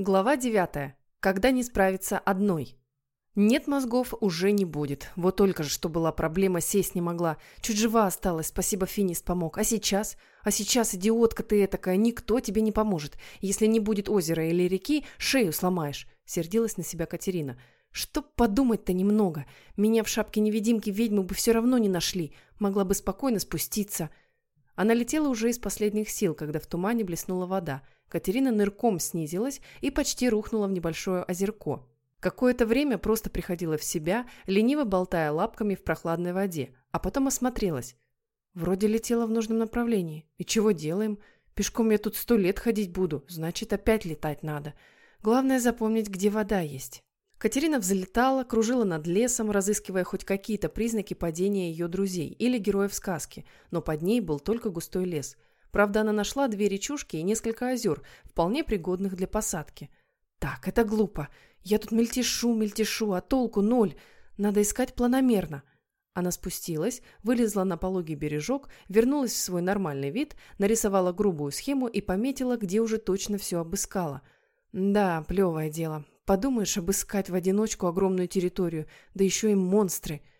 Глава 9. Когда не справиться одной. Нет мозгов уже не будет. Вот только же, что была проблема, сесть не могла. Чуть жива осталась, спасибо, Финист помог. А сейчас? А сейчас, идиотка ты такая, никто тебе не поможет. Если не будет озера или реки, шею сломаешь. Сердилась на себя Катерина. Что подумать-то немного. Меня в шапке невидимки ведьмы бы все равно не нашли. Могла бы спокойно спуститься. Она летела уже из последних сил, когда в тумане блеснула вода – Катерина нырком снизилась и почти рухнула в небольшое озерко. Какое-то время просто приходила в себя, лениво болтая лапками в прохладной воде, а потом осмотрелась. Вроде летела в нужном направлении. И чего делаем? Пешком я тут сто лет ходить буду, значит, опять летать надо. Главное запомнить, где вода есть. Катерина взлетала, кружила над лесом, разыскивая хоть какие-то признаки падения ее друзей или героев сказки, но под ней был только густой лес – Правда, она нашла две речушки и несколько озер, вполне пригодных для посадки. Так, это глупо. Я тут мельтешу, мельтешу, а толку ноль. Надо искать планомерно. Она спустилась, вылезла на пологий бережок, вернулась в свой нормальный вид, нарисовала грубую схему и пометила, где уже точно все обыскала. Да, плевое дело. Подумаешь, обыскать в одиночку огромную территорию, да еще и монстры –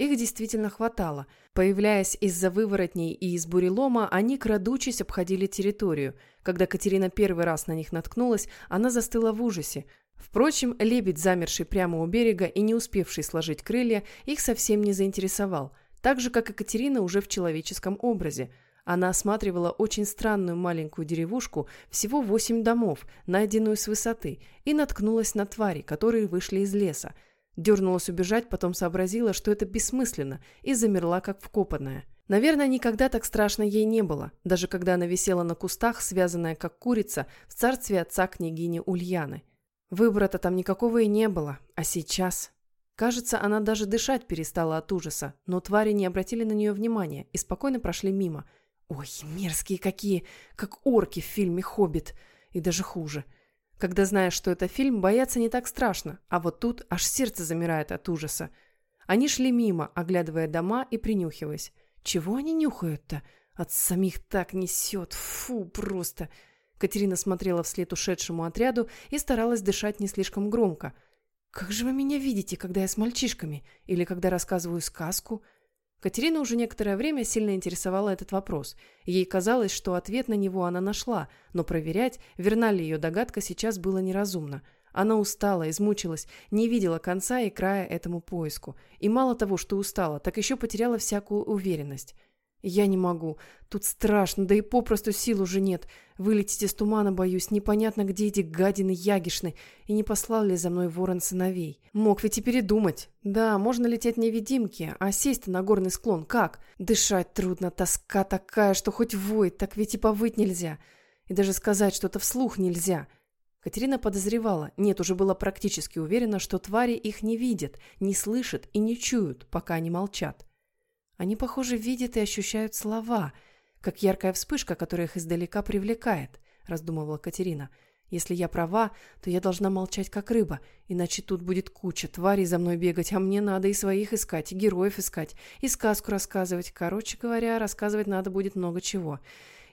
их действительно хватало. Появляясь из-за выворотней и из бурелома, они, крадучись, обходили территорию. Когда Катерина первый раз на них наткнулась, она застыла в ужасе. Впрочем, лебедь, замерший прямо у берега и не успевший сложить крылья, их совсем не заинтересовал. Так же, как и Катерина уже в человеческом образе. Она осматривала очень странную маленькую деревушку, всего восемь домов, найденную с высоты, и наткнулась на твари, которые вышли из леса – Дернулась убежать, потом сообразила, что это бессмысленно, и замерла, как вкопанная. Наверное, никогда так страшно ей не было, даже когда она висела на кустах, связанная как курица, в царстве отца княгини Ульяны. Выбора-то там никакого и не было, а сейчас... Кажется, она даже дышать перестала от ужаса, но твари не обратили на нее внимания и спокойно прошли мимо. Ой, мерзкие какие, как орки в фильме «Хоббит», и даже хуже – когда знаешь, что это фильм, бояться не так страшно, а вот тут аж сердце замирает от ужаса. Они шли мимо, оглядывая дома и принюхиваясь. Чего они нюхают-то? От самих так несет. Фу, просто. Катерина смотрела вслед ушедшему отряду и старалась дышать не слишком громко. «Как же вы меня видите, когда я с мальчишками? Или когда рассказываю сказку?» Катерина уже некоторое время сильно интересовала этот вопрос. Ей казалось, что ответ на него она нашла, но проверять, верна ли ее догадка, сейчас было неразумно. Она устала, измучилась, не видела конца и края этому поиску. И мало того, что устала, так еще потеряла всякую уверенность. «Я не могу. Тут страшно, да и попросту сил уже нет. Вылететь из тумана боюсь. Непонятно, где эти гадины ягишны. И не послал ли за мной ворон сыновей? Мог ведь и передумать. Да, можно лететь невидимки, а сесть-то на горный склон как? Дышать трудно, тоска такая, что хоть воет, так ведь и повыть нельзя. И даже сказать что-то вслух нельзя». Катерина подозревала, нет, уже была практически уверена, что твари их не видят, не слышат и не чуют, пока они молчат. Они, похоже, видят и ощущают слова, как яркая вспышка, которая их издалека привлекает, раздумывала Катерина. Если я права, то я должна молчать как рыба, иначе тут будет куча тварей за мной бегать, а мне надо и своих искать, и героев искать, и сказку рассказывать. Короче говоря, рассказывать надо будет много чего.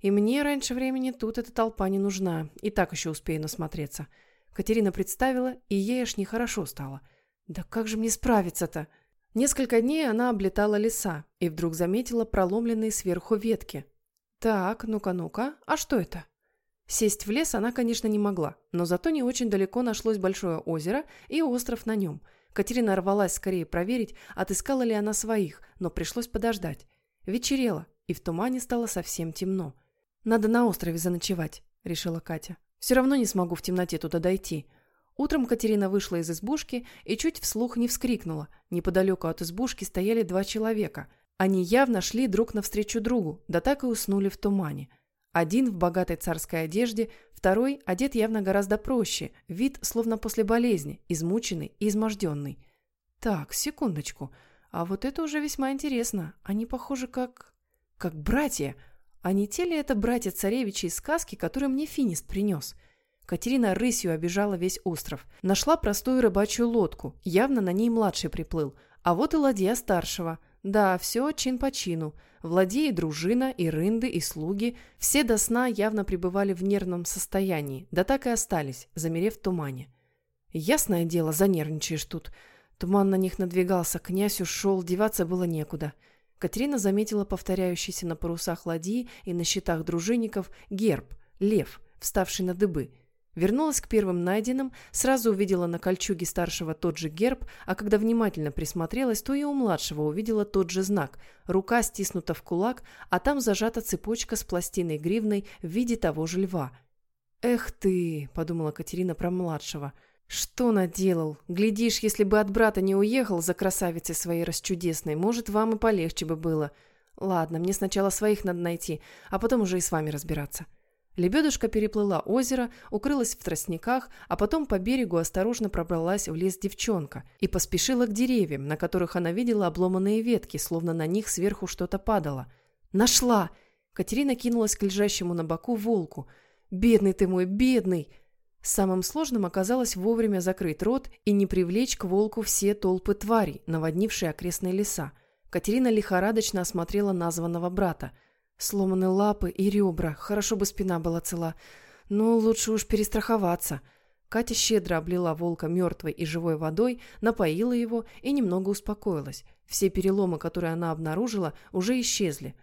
И мне раньше времени тут эта толпа не нужна, и так еще успею насмотреться. Катерина представила, и ей аж нехорошо стало. Да как же мне справиться-то? Несколько дней она облетала леса и вдруг заметила проломленные сверху ветки. Так, ну-ка, ну-ка, а что это? Сесть в лес она, конечно, не могла, но зато не очень далеко нашлось большое озеро и остров на нем. Катерина рвалась скорее проверить, отыскала ли она своих, но пришлось подождать. Вечерело, и в тумане стало совсем темно. «Надо на острове заночевать», — решила Катя. «Все равно не смогу в темноте туда дойти. Утром Катерина вышла из избушки и чуть вслух не вскрикнула. Неподалеку от избушки стояли два человека. Они явно шли друг навстречу другу, да так и уснули в тумане. Один в богатой царской одежде, второй одет явно гораздо проще, вид словно после болезни, измученный и изможденный. Так, секундочку, а вот это уже весьма интересно. Они похожи как... как братья. А не те ли это братья-царевичи из сказки, которые мне Финист принес?» Катерина рысью обижала весь остров. Нашла простую рыбачью лодку, явно на ней младший приплыл. А вот и ладья старшего. Да, все чин по чину. Владеи дружина, и рынды, и слуги, все до сна явно пребывали в нервном состоянии, да так и остались, замерев в тумане. Ясное дело, занервничаешь тут. Туман на них надвигался, князь ушел, деваться было некуда. Катерина заметила повторяющийся на парусах ладьи и на щитах дружинников герб, лев, вставший на дыбы – Вернулась к первым найденным, сразу увидела на кольчуге старшего тот же герб, а когда внимательно присмотрелась, то и у младшего увидела тот же знак. Рука стиснута в кулак, а там зажата цепочка с пластиной гривной в виде того же льва. «Эх ты!» – подумала Катерина про младшего. «Что наделал? Глядишь, если бы от брата не уехал за красавицей своей расчудесной, может, вам и полегче бы было. Ладно, мне сначала своих надо найти, а потом уже и с вами разбираться». Лебедушка переплыла озеро, укрылась в тростниках, а потом по берегу осторожно пробралась в лес девчонка и поспешила к деревьям, на которых она видела обломанные ветки, словно на них сверху что-то падало. «Нашла!» Катерина кинулась к лежащему на боку волку. «Бедный ты мой, бедный!» Самым сложным оказалось вовремя закрыть рот и не привлечь к волку все толпы тварей, наводнившие окрестные леса. Катерина лихорадочно осмотрела названного брата – Сломаны лапы и ребра, хорошо бы спина была цела. Но лучше уж перестраховаться. Катя щедро облила волка мертвой и живой водой, напоила его и немного успокоилась. Все переломы, которые она обнаружила, уже исчезли.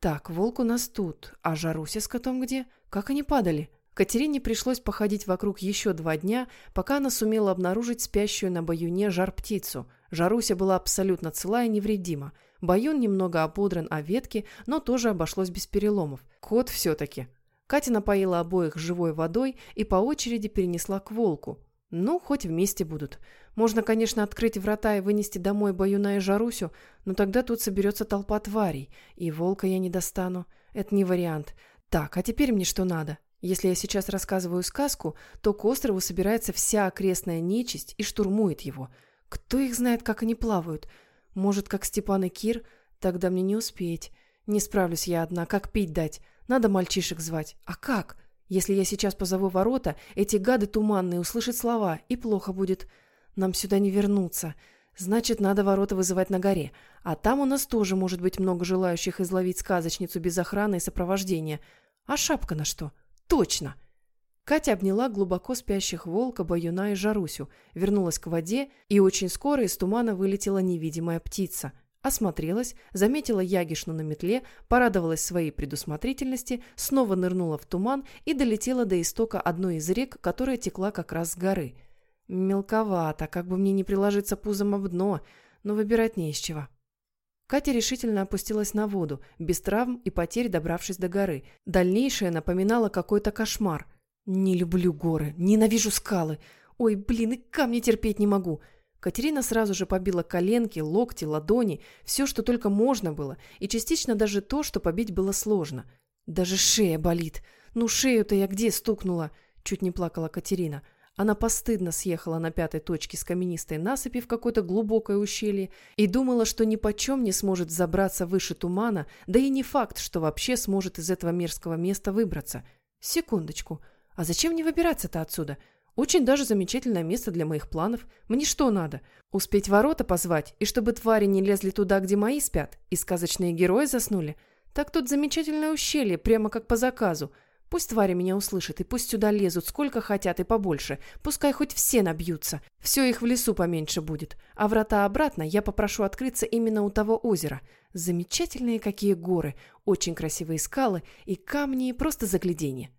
Так, волк у нас тут, а Жаруся с котом где? Как они падали? Катерине пришлось походить вокруг еще два дня, пока она сумела обнаружить спящую на баюне жар-птицу. Жаруся была абсолютно цела и невредима. Баюн немного ободран о ветке, но тоже обошлось без переломов. Кот все-таки. Катя напоила обоих живой водой и по очереди перенесла к волку. Ну, хоть вместе будут. Можно, конечно, открыть врата и вынести домой Баюна и Жарусю, но тогда тут соберется толпа тварей, и волка я не достану. Это не вариант. Так, а теперь мне что надо? Если я сейчас рассказываю сказку, то к острову собирается вся окрестная нечисть и штурмует его. Кто их знает, как они плавают? Может, как Степан и Кир? Тогда мне не успеть. Не справлюсь я одна. Как пить дать? Надо мальчишек звать. А как? Если я сейчас позову ворота, эти гады туманные услышат слова, и плохо будет. Нам сюда не вернуться. Значит, надо ворота вызывать на горе. А там у нас тоже может быть много желающих изловить сказочницу без охраны и сопровождения. А шапка на что? Точно! Катя обняла глубоко спящих волка, баюна и Жарусю, вернулась к воде, и очень скоро из тумана вылетела невидимая птица. Осмотрелась, заметила Ягишну на метле, порадовалась своей предусмотрительности, снова нырнула в туман и долетела до истока одной из рек, которая текла как раз с горы. Мелковато, как бы мне не приложиться пузом об дно, но выбирать не из чего. Катя решительно опустилась на воду, без травм и потерь добравшись до горы. Дальнейшее напоминало какой-то кошмар – не люблю горы, ненавижу скалы. Ой, блин, и камни терпеть не могу. Катерина сразу же побила коленки, локти, ладони, все, что только можно было, и частично даже то, что побить было сложно. Даже шея болит. Ну, шею-то я где стукнула? Чуть не плакала Катерина. Она постыдно съехала на пятой точке с каменистой насыпи в какое-то глубокое ущелье и думала, что ни почем не сможет забраться выше тумана, да и не факт, что вообще сможет из этого мерзкого места выбраться. Секундочку. А зачем мне выбираться-то отсюда? Очень даже замечательное место для моих планов. Мне что надо? Успеть ворота позвать, и чтобы твари не лезли туда, где мои спят, и сказочные герои заснули? Так тут замечательное ущелье, прямо как по заказу. Пусть твари меня услышат, и пусть сюда лезут сколько хотят и побольше. Пускай хоть все набьются. Все их в лесу поменьше будет. А врата обратно я попрошу открыться именно у того озера. Замечательные какие горы, очень красивые скалы и камни, просто загляденье.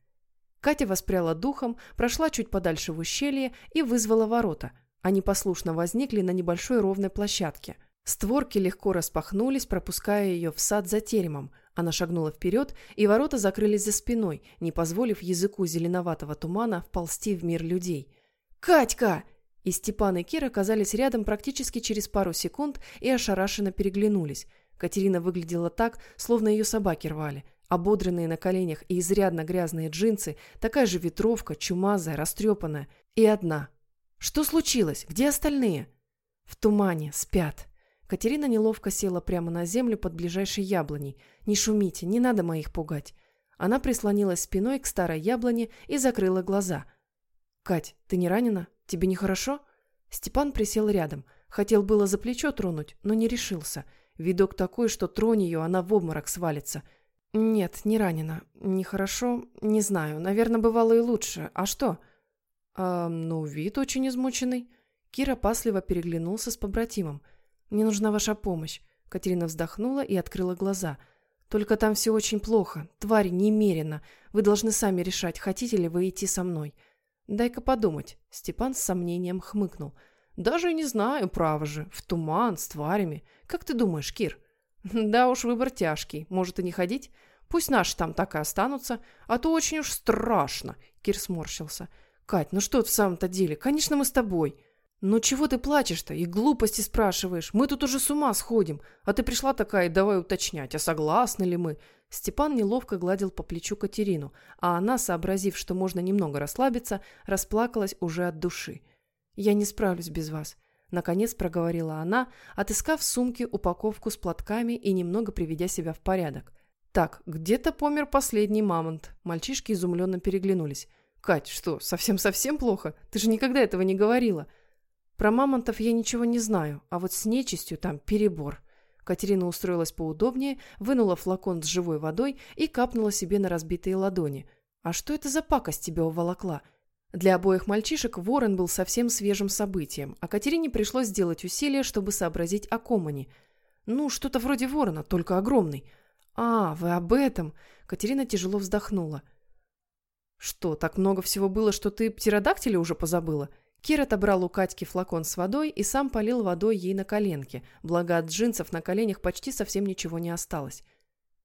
Катя воспряла духом, прошла чуть подальше в ущелье и вызвала ворота. Они послушно возникли на небольшой ровной площадке. Створки легко распахнулись, пропуская ее в сад за теремом. Она шагнула вперед, и ворота закрылись за спиной, не позволив языку зеленоватого тумана вползти в мир людей. «Катька!» И Степан и Кир оказались рядом практически через пару секунд и ошарашенно переглянулись. Катерина выглядела так, словно ее собаки рвали. Ободренные на коленях и изрядно грязные джинсы, такая же ветровка, чумазая, растрепанная. И одна. Что случилось? Где остальные? В тумане, спят. Катерина неловко села прямо на землю под ближайшей яблоней. «Не шумите, не надо моих пугать». Она прислонилась спиной к старой яблоне и закрыла глаза. «Кать, ты не ранена? Тебе нехорошо?» Степан присел рядом. Хотел было за плечо тронуть, но не решился – Видок такой, что тронь ее, она в обморок свалится. Нет, не ранена. Нехорошо. Не знаю. Наверное, бывало и лучше. А что? А, ну, вид очень измученный. Кира пасливо переглянулся с побратимом. Мне нужна ваша помощь. Катерина вздохнула и открыла глаза. Только там все очень плохо. Тварь немерено. Вы должны сами решать, хотите ли вы идти со мной. Дай-ка подумать. Степан с сомнением хмыкнул. Даже не знаю, право же. В туман, с тварями. Как ты думаешь, Кир? Да уж, выбор тяжкий. Может и не ходить? Пусть наши там так и останутся. А то очень уж страшно. Кир сморщился. Кать, ну что в самом-то деле? Конечно, мы с тобой. «Ну чего ты плачешь-то и глупости спрашиваешь? Мы тут уже с ума сходим, а ты пришла такая, давай уточнять, а согласны ли мы?» Степан неловко гладил по плечу Катерину, а она, сообразив, что можно немного расслабиться, расплакалась уже от души. «Я не справлюсь без вас», — наконец проговорила она, отыскав в сумке упаковку с платками и немного приведя себя в порядок. «Так, где-то помер последний мамонт». Мальчишки изумленно переглянулись. «Кать, что, совсем-совсем плохо? Ты же никогда этого не говорила». Про мамонтов я ничего не знаю, а вот с нечистью там перебор. Катерина устроилась поудобнее, вынула флакон с живой водой и капнула себе на разбитые ладони. А что это за пакость тебя уволокла? Для обоих мальчишек ворон был совсем свежим событием, а Катерине пришлось сделать усилие, чтобы сообразить о комане. Ну, что-то вроде ворона, только огромный. А, вы об этом? Катерина тяжело вздохнула. Что, так много всего было, что ты птеродактиля уже позабыла? — Кир отобрал у Катьки флакон с водой и сам полил водой ей на коленки, благо от джинсов на коленях почти совсем ничего не осталось.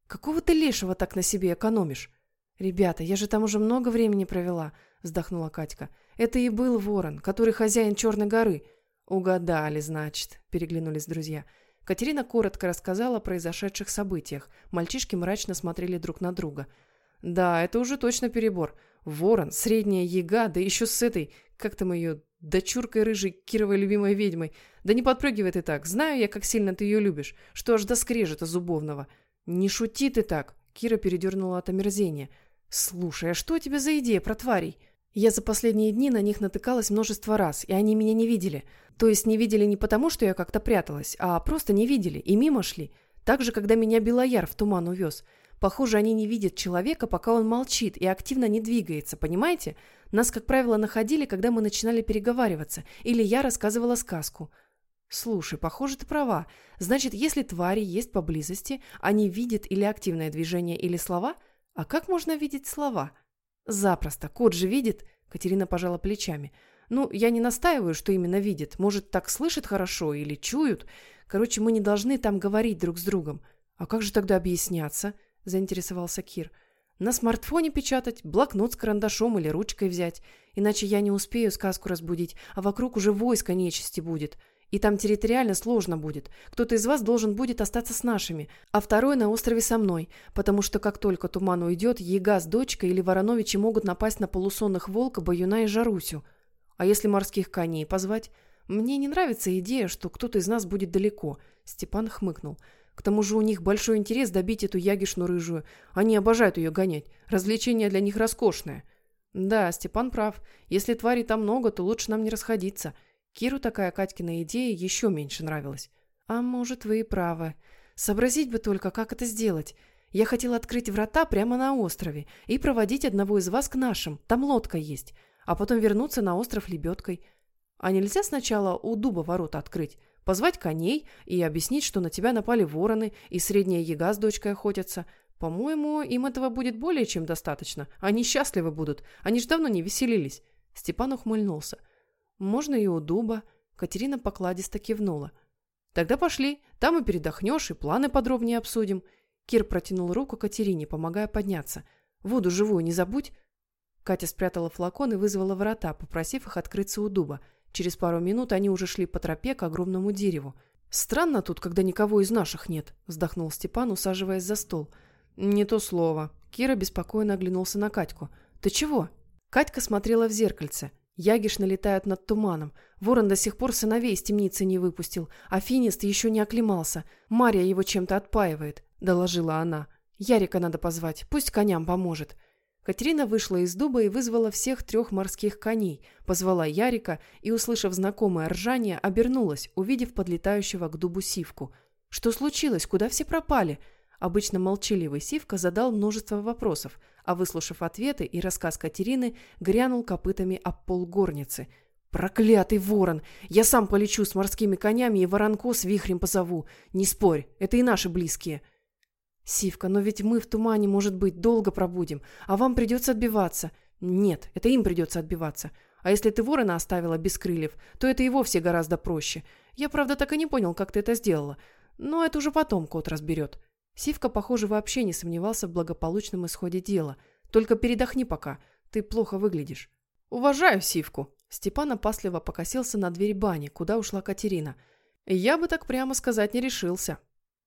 «Какого ты лешего так на себе экономишь?» «Ребята, я же там уже много времени провела», — вздохнула Катька. «Это и был ворон, который хозяин Черной горы». «Угадали, значит», — переглянулись друзья. Катерина коротко рассказала о произошедших событиях. Мальчишки мрачно смотрели друг на друга. «Да, это уже точно перебор. Ворон, средняя яга, да еще с этой, как там ее, дочуркой рыжей, Кировой любимой ведьмой. Да не подпрыгивай ты так, знаю я, как сильно ты ее любишь, что аж до скрежета зубовного. Не шути ты так, Кира передернула от омерзения. Слушай, а что у тебя за идея про тварей? Я за последние дни на них натыкалась множество раз, и они меня не видели. То есть не видели не потому, что я как-то пряталась, а просто не видели и мимо шли. Так же, когда меня Белояр в туман увез. Похоже, они не видят человека, пока он молчит и активно не двигается, понимаете? Нас, как правило, находили, когда мы начинали переговариваться, или я рассказывала сказку. Слушай, похоже, ты права. Значит, если твари есть поблизости, они видят или активное движение, или слова? А как можно видеть слова? Запросто. Кот же видит. Катерина пожала плечами. Ну, я не настаиваю, что именно видит. Может, так слышит хорошо или чуют. Короче, мы не должны там говорить друг с другом. А как же тогда объясняться? заинтересовался Кир. На смартфоне печатать, блокнот с карандашом или ручкой взять. Иначе я не успею сказку разбудить, а вокруг уже войско нечисти будет. И там территориально сложно будет. Кто-то из вас должен будет остаться с нашими, а второй на острове со мной, потому что как только туман уйдет, Ега с дочкой или Вороновичи могут напасть на полусонных волка, Баюна и Жарусю. А если морских коней позвать? Мне не нравится идея, что кто-то из нас будет далеко. Степан хмыкнул. К тому же у них большой интерес добить эту ягишну рыжую. Они обожают ее гонять. Развлечение для них роскошное. Да, Степан прав. Если тварей там много, то лучше нам не расходиться. Киру такая Катькина идея еще меньше нравилась. А может, вы и правы. Сообразить бы только, как это сделать. Я хотела открыть врата прямо на острове и проводить одного из вас к нашим. Там лодка есть. А потом вернуться на остров лебедкой. А нельзя сначала у дуба ворота открыть? Позвать коней и объяснить, что на тебя напали вороны и средняя яга с дочкой охотятся. По-моему, им этого будет более чем достаточно. Они счастливы будут. Они ж давно не веселились. Степан ухмыльнулся. Можно и у дуба. Катерина покладисто кивнула. Тогда пошли. Там и передохнешь, и планы подробнее обсудим. Кир протянул руку Катерине, помогая подняться. Воду живую не забудь. Катя спрятала флакон и вызвала ворота, попросив их открыться у дуба. Через пару минут они уже шли по тропе к огромному дереву. «Странно тут, когда никого из наших нет», – вздохнул Степан, усаживаясь за стол. «Не то слово». Кира беспокойно оглянулся на Катьку. «Ты чего?» Катька смотрела в зеркальце. Ягиш налетают над туманом. Ворон до сих пор сыновей из темницы не выпустил, а Финист еще не оклемался. Марья его чем-то отпаивает, — доложила она. Ярика надо позвать, пусть коням поможет. Катерина вышла из дуба и вызвала всех трех морских коней, позвала Ярика и, услышав знакомое ржание, обернулась, увидев подлетающего к дубу сивку. Что случилось? Куда все пропали?» Обычно молчаливый Сивка задал множество вопросов, а выслушав ответы и рассказ Катерины, грянул копытами об пол горницы. «Проклятый ворон! Я сам полечу с морскими конями и воронко с вихрем позову. Не спорь, это и наши близкие». «Сивка, но ведь мы в тумане, может быть, долго пробудем, а вам придется отбиваться». «Нет, это им придется отбиваться. А если ты ворона оставила без крыльев, то это и вовсе гораздо проще. Я, правда, так и не понял, как ты это сделала. Но это уже потом кот разберет». Сивка, похоже, вообще не сомневался в благополучном исходе дела. «Только передохни пока, ты плохо выглядишь». «Уважаю Сивку». Степан опасливо покосился на дверь бани, куда ушла Катерина. «Я бы так прямо сказать не решился».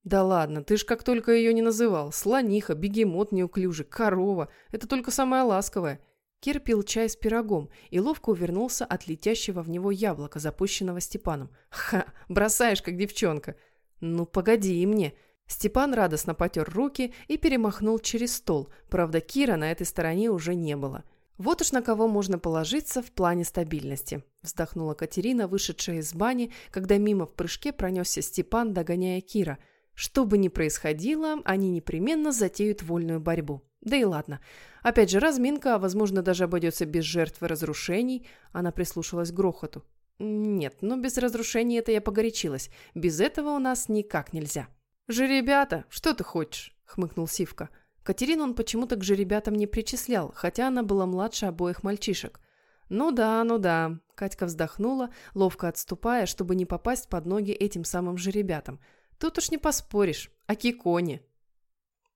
«Да ладно, ты ж как только ее не называл. Слониха, бегемот неуклюжий, корова. Это только самое ласковое». Кир пил чай с пирогом и ловко увернулся от летящего в него яблока, запущенного Степаном. «Ха! Бросаешь, как девчонка!» «Ну, погоди мне!» Степан радостно потер руки и перемахнул через стол. Правда, Кира на этой стороне уже не было. «Вот уж на кого можно положиться в плане стабильности», вздохнула Катерина, вышедшая из бани, когда мимо в прыжке пронесся Степан, догоняя Кира. Что бы ни происходило, они непременно затеют вольную борьбу. Да и ладно. Опять же, разминка, а возможно даже обойдется без жертв и разрушений. Она прислушалась к грохоту. Нет, ну без разрушений это я погорячилась. Без этого у нас никак нельзя. «Жеребята, что ты хочешь?» — хмыкнул Сивка. Катерину он почему-то к жеребятам не причислял, хотя она была младше обоих мальчишек. «Ну да, ну да», — Катька вздохнула, ловко отступая, чтобы не попасть под ноги этим самым жеребятам. «Тут уж не поспоришь, а кикони».